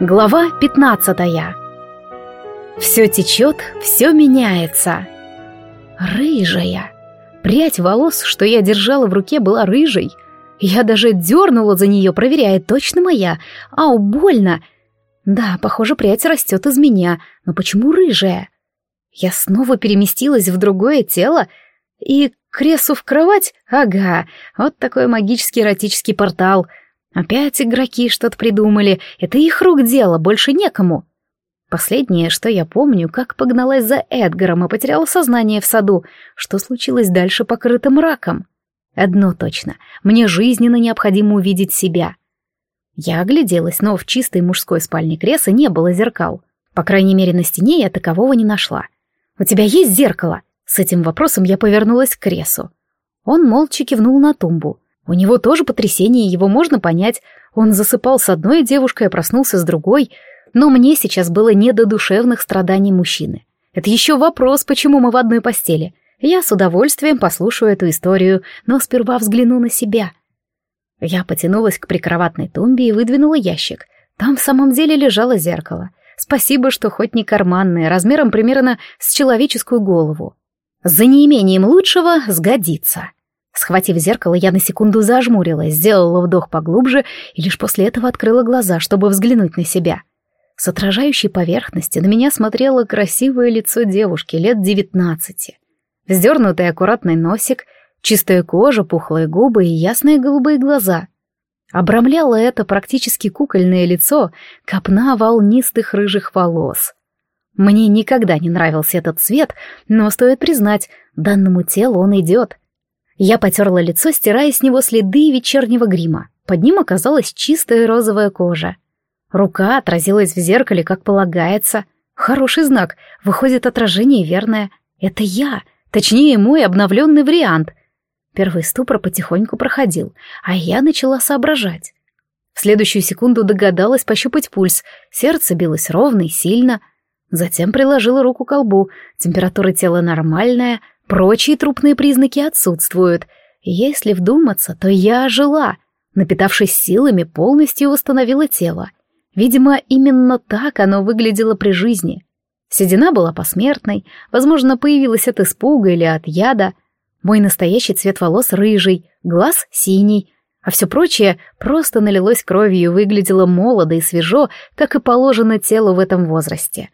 Глава 15 Все течет, все меняется. Рыжая. Прядь волос, что я держала в руке, была рыжей. Я даже дернула за нее, проверяя, точно моя. Ау, больно. Да, похоже, прядь растет из меня, но почему рыжая? Я снова переместилась в другое тело и кресу в кровать? Ага, вот такой магический эротический портал — Опять игроки что-то придумали, это их рук дело, больше некому. Последнее, что я помню, как погналась за Эдгаром и потеряла сознание в саду, что случилось дальше покрытым раком. Одно точно, мне жизненно необходимо увидеть себя. Я огляделась, но в чистой мужской спальне Креса не было зеркал. По крайней мере, на стене я такового не нашла. «У тебя есть зеркало?» С этим вопросом я повернулась к Кресу. Он молча кивнул на тумбу. У него тоже потрясение, его можно понять. Он засыпал с одной девушкой, а проснулся с другой. Но мне сейчас было не до душевных страданий мужчины. Это еще вопрос, почему мы в одной постели. Я с удовольствием послушаю эту историю, но сперва взгляну на себя. Я потянулась к прикроватной тумбе и выдвинула ящик. Там в самом деле лежало зеркало. Спасибо, что хоть не карманное, размером примерно с человеческую голову. За неимением лучшего сгодится. Схватив зеркало, я на секунду зажмурилась, сделала вдох поглубже и лишь после этого открыла глаза, чтобы взглянуть на себя. С отражающей поверхности на меня смотрело красивое лицо девушки лет девятнадцати. Вздернутый аккуратный носик, чистая кожа, пухлые губы и ясные голубые глаза. Обрамляло это практически кукольное лицо копна волнистых рыжих волос. Мне никогда не нравился этот цвет, но, стоит признать, данному телу он идет — я потерла лицо, стирая с него следы вечернего грима. Под ним оказалась чистая розовая кожа. Рука отразилась в зеркале, как полагается. Хороший знак. Выходит, отражение верное. Это я. Точнее, мой обновленный вариант. Первый ступор потихоньку проходил, а я начала соображать. В следующую секунду догадалась пощупать пульс. Сердце билось ровно и сильно. Затем приложила руку к колбу. Температура тела нормальная — Прочие трупные признаки отсутствуют. Если вдуматься, то я жила, напитавшись силами, полностью восстановила тело. Видимо, именно так оно выглядело при жизни. Седина была посмертной, возможно, появилась от испуга или от яда. Мой настоящий цвет волос рыжий, глаз синий, а все прочее просто налилось кровью и выглядело молодо и свежо, как и положено телу в этом возрасте.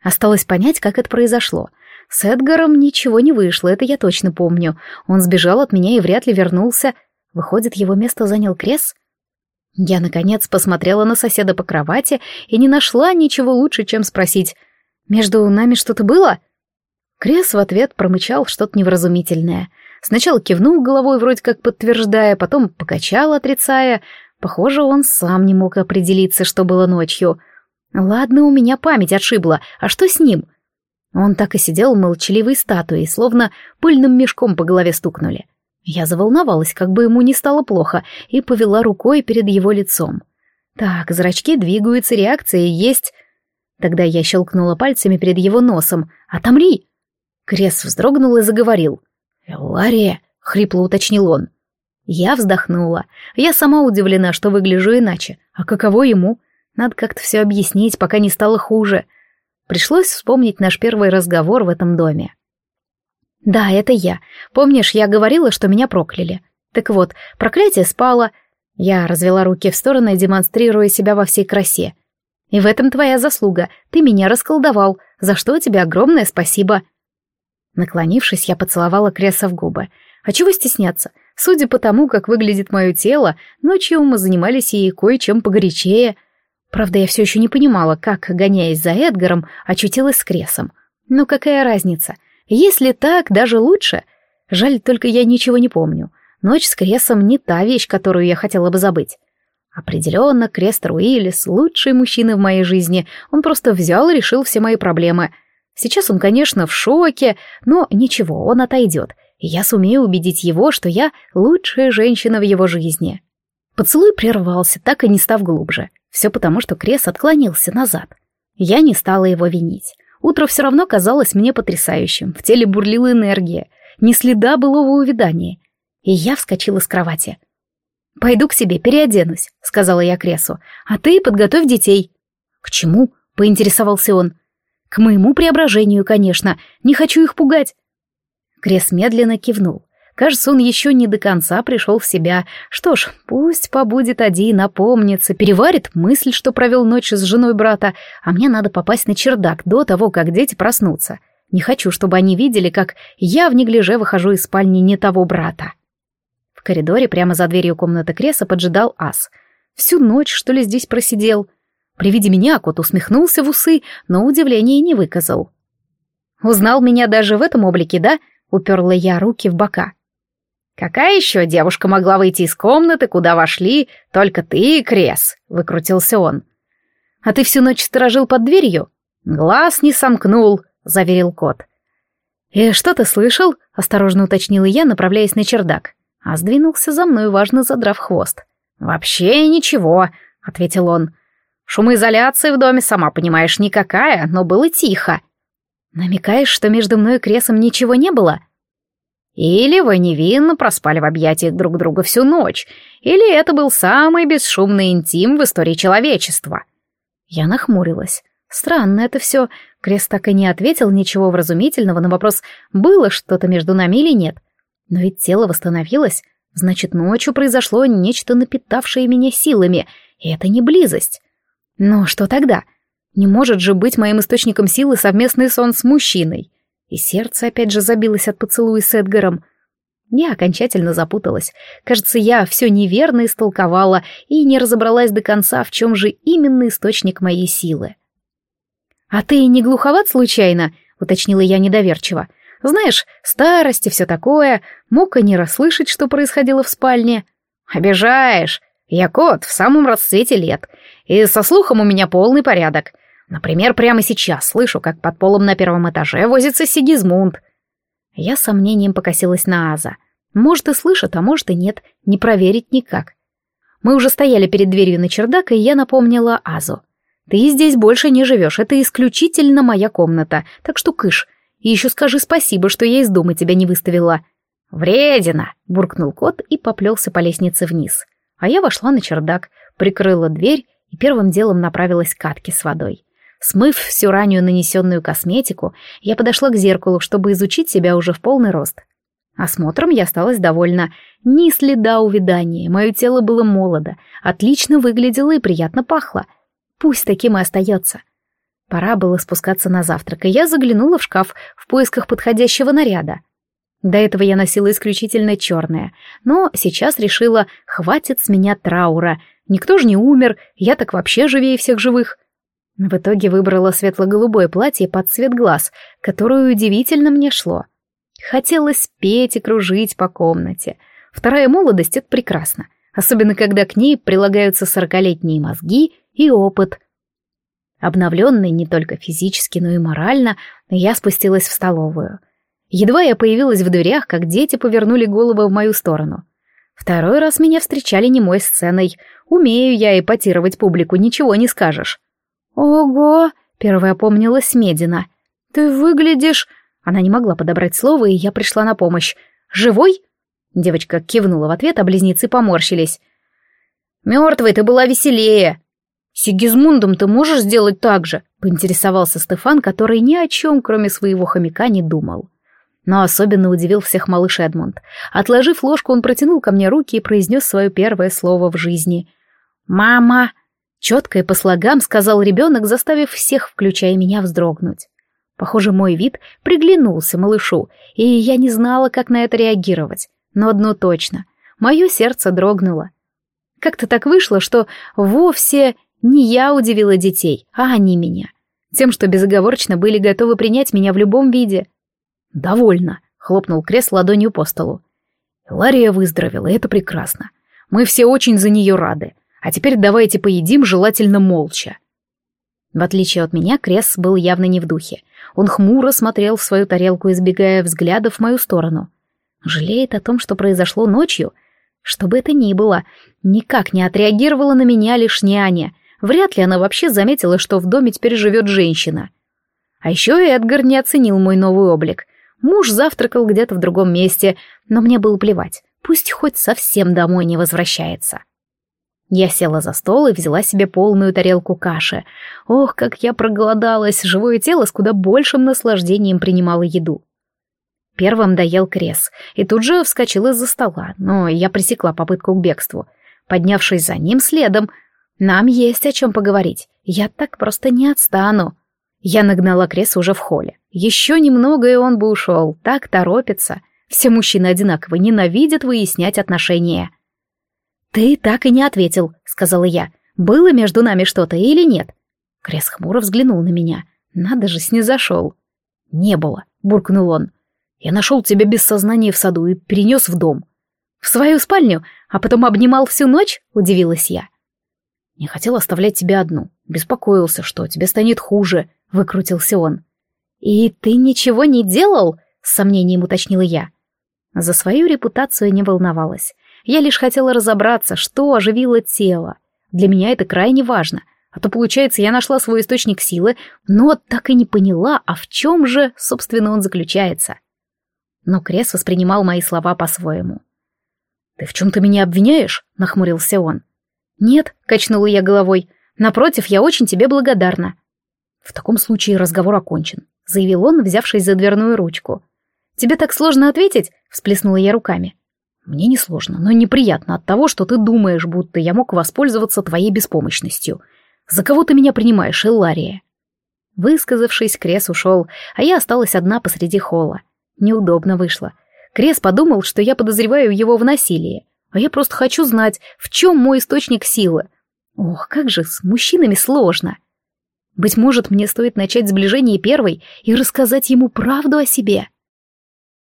Осталось понять, как это произошло — с Эдгаром ничего не вышло, это я точно помню. Он сбежал от меня и вряд ли вернулся. Выходит, его место занял Крес? Я, наконец, посмотрела на соседа по кровати и не нашла ничего лучше, чем спросить. «Между нами что-то было?» Крес в ответ промычал что-то невразумительное. Сначала кивнул головой, вроде как подтверждая, потом покачал, отрицая. Похоже, он сам не мог определиться, что было ночью. «Ладно, у меня память отшибла. А что с ним?» Он так и сидел молчаливой статуей, словно пыльным мешком по голове стукнули. Я заволновалась, как бы ему не стало плохо, и повела рукой перед его лицом. Так, зрачки двигаются, реакция есть. Тогда я щелкнула пальцами перед его носом. «Отомри!» Крес вздрогнул и заговорил. «Лария!» — хрипло уточнил он. Я вздохнула. Я сама удивлена, что выгляжу иначе. А каково ему? Надо как-то все объяснить, пока не стало хуже. Пришлось вспомнить наш первый разговор в этом доме. «Да, это я. Помнишь, я говорила, что меня прокляли? Так вот, проклятие спало». Я развела руки в стороны, демонстрируя себя во всей красе. «И в этом твоя заслуга. Ты меня расколдовал, за что тебе огромное спасибо». Наклонившись, я поцеловала Креса в губы. «А чего стесняться? Судя по тому, как выглядит мое тело, ночью мы занимались и кое-чем погорячее». Правда, я все еще не понимала, как, гоняясь за Эдгаром, очутилась с Кресом. Но какая разница? Если так, даже лучше. Жаль, только я ничего не помню. Ночь с Кресом не та вещь, которую я хотела бы забыть. Определенно, Крест Руиллис — лучший мужчина в моей жизни. Он просто взял и решил все мои проблемы. Сейчас он, конечно, в шоке, но ничего, он отойдет, и я сумею убедить его, что я лучшая женщина в его жизни. Поцелуй прервался, так и не став глубже. Все потому, что Крес отклонился назад. Я не стала его винить. Утро все равно казалось мне потрясающим. В теле бурлила энергия. Ни следа былого увядания. И я вскочила с кровати. «Пойду к себе, переоденусь», — сказала я Кресу. «А ты подготовь детей». «К чему?» — поинтересовался он. «К моему преображению, конечно. Не хочу их пугать». Крес медленно кивнул. Кажется, он еще не до конца пришел в себя. Что ж, пусть побудет один, опомнится, переварит мысль, что провел ночь с женой брата, а мне надо попасть на чердак до того, как дети проснутся. Не хочу, чтобы они видели, как я в неглиже выхожу из спальни не того брата. В коридоре прямо за дверью комнаты Креса поджидал ас. Всю ночь, что ли, здесь просидел. При виде меня кот усмехнулся в усы, но удивления не выказал. «Узнал меня даже в этом облике, да?» — уперла я руки в бока. «Какая еще девушка могла выйти из комнаты, куда вошли только ты и Крес?» — выкрутился он. «А ты всю ночь сторожил под дверью?» «Глаз не сомкнул», — заверил кот. «И что ты слышал?» — осторожно уточнила я, направляясь на чердак. А сдвинулся за мной, важно задрав хвост. «Вообще ничего», — ответил он. «Шумоизоляция в доме, сама понимаешь, никакая, но было тихо». «Намекаешь, что между мной и Кресом ничего не было?» Или вы невинно проспали в объятиях друг друга всю ночь, или это был самый бесшумный интим в истории человечества. Я нахмурилась. Странно это все. Крест так и не ответил ничего вразумительного на вопрос, было что-то между нами или нет. Но ведь тело восстановилось, значит, ночью произошло нечто напитавшее меня силами, и это не близость. Но что тогда? Не может же быть моим источником силы совместный сон с мужчиной. И сердце опять же забилось от поцелуя с Эдгаром. Я окончательно запуталась. Кажется, я все неверно истолковала и не разобралась до конца, в чем же именно источник моей силы. «А ты не глуховат случайно?» — уточнила я недоверчиво. «Знаешь, старость и все такое. Мог и не расслышать, что происходило в спальне». «Обижаешь. Я кот в самом расцвете лет. И со слухом у меня полный порядок. Например, прямо сейчас слышу, как под полом на первом этаже возится Сигизмунд. Я с сомнением покосилась на Аза. Может и слышит, а может и нет, не проверить никак. Мы уже стояли перед дверью на чердак, и я напомнила Азу. «Ты здесь больше не живешь, это исключительно моя комната, так что кыш. И еще скажи спасибо, что я из дома тебя не выставила». «Вредина!» — буркнул кот и поплелся по лестнице вниз. А я вошла на чердак, прикрыла дверь и первым делом направилась к катке с водой. Смыв всю ранее нанесенную косметику, я подошла к зеркалу, чтобы изучить себя уже в полный рост. Осмотром я осталась довольна. Ни следа увядания, мое тело было молодо, отлично выглядело и приятно пахло. Пусть таким и остается. Пора было спускаться на завтрак, и я заглянула в шкаф в поисках подходящего наряда. До этого я носила исключительно черное, но сейчас решила, хватит с меня траура. Никто же не умер, я так вообще живее всех живых. В итоге выбрала светло-голубое платье под цвет глаз, которое удивительно мне шло. Хотелось петь и кружить по комнате. Вторая молодость — это прекрасно, особенно когда к ней прилагаются сорокалетние мозги и опыт. Обновленный не только физически, но и морально, я спустилась в столовую. Едва я появилась в дверях, как дети повернули головы в мою сторону. Второй раз меня встречали немой сценой. Умею я эпатировать публику, ничего не скажешь. «Ого!» — первая опомнилась Медина. «Ты выглядишь...» Она не могла подобрать слово, и я пришла на помощь. «Живой?» Девочка кивнула в ответ, а близнецы поморщились. «Мертвой ты была веселее!» «Сигизмундом ты можешь сделать так же?» — поинтересовался Стефан, который ни о чем, кроме своего хомяка, не думал. Но особенно удивил всех малыш Эдмунд. Отложив ложку, он протянул ко мне руки и произнес свое первое слово в жизни. «Мама!» Четко и по слогам сказал ребенок, заставив всех, включая меня, вздрогнуть. Похоже, мой вид приглянулся малышу, и я не знала, как на это реагировать. Но одно точно — мое сердце дрогнуло. Как-то так вышло, что вовсе не я удивила детей, а они меня. Тем, что безоговорочно были готовы принять меня в любом виде. «Довольно», — хлопнул крест ладонью по столу. Лария выздоровела, это прекрасно. Мы все очень за нее рады. А теперь давайте поедим, желательно молча. В отличие от меня, Крес был явно не в духе. Он хмуро смотрел в свою тарелку, избегая взглядов в мою сторону. Жалеет о том, что произошло ночью. Что бы это ни было, никак не отреагировала на меня лишь няня. Вряд ли она вообще заметила, что в доме теперь живет женщина. А еще Эдгар не оценил мой новый облик. Муж завтракал где-то в другом месте, но мне было плевать. Пусть хоть совсем домой не возвращается. Я села за стол и взяла себе полную тарелку каши. Ох, как я проголодалась, живое тело с куда большим наслаждением принимало еду. Первым доел крес и тут же вскочил из-за стола, но я пресекла попытку к бегству. Поднявшись за ним следом, нам есть о чем поговорить. Я так просто не отстану. Я нагнала крес уже в холле. Еще немного, и он бы ушел. Так торопится. Все мужчины одинаково ненавидят выяснять отношения. «Ты так и не ответил», — сказала я. «Было между нами что-то или нет?» Крес хмуро взглянул на меня. «Надо же, снизошел». «Не было», — буркнул он. «Я нашел тебя без сознания в саду и перенес в дом». «В свою спальню? А потом обнимал всю ночь?» — удивилась я. «Не хотел оставлять тебя одну. Беспокоился, что тебе станет хуже», — выкрутился он. «И ты ничего не делал?» — с сомнением уточнила я. За свою репутацию не волновалась. Я лишь хотела разобраться, что оживило тело. Для меня это крайне важно. А то, получается, я нашла свой источник силы, но так и не поняла, а в чем же, собственно, он заключается. Но Крес воспринимал мои слова по-своему. «Ты в чем-то меня обвиняешь?» — нахмурился он. «Нет», — качнула я головой. «Напротив, я очень тебе благодарна». «В таком случае разговор окончен», — заявил он, взявшись за дверную ручку. «Тебе так сложно ответить?» — всплеснула я руками. Мне несложно, но неприятно от того, что ты думаешь, будто я мог воспользоваться твоей беспомощностью. За кого ты меня принимаешь, Эллария?» Высказавшись, Крес ушел, а я осталась одна посреди холла. Неудобно вышло. Крес подумал, что я подозреваю его в насилии, а я просто хочу знать, в чем мой источник силы. Ох, как же с мужчинами сложно. Быть может, мне стоит начать сближение первой и рассказать ему правду о себе.